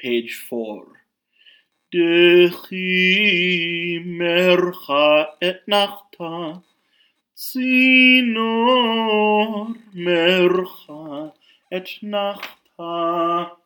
page 4. Dechi mercha et nachta, zinor mercha et nachta.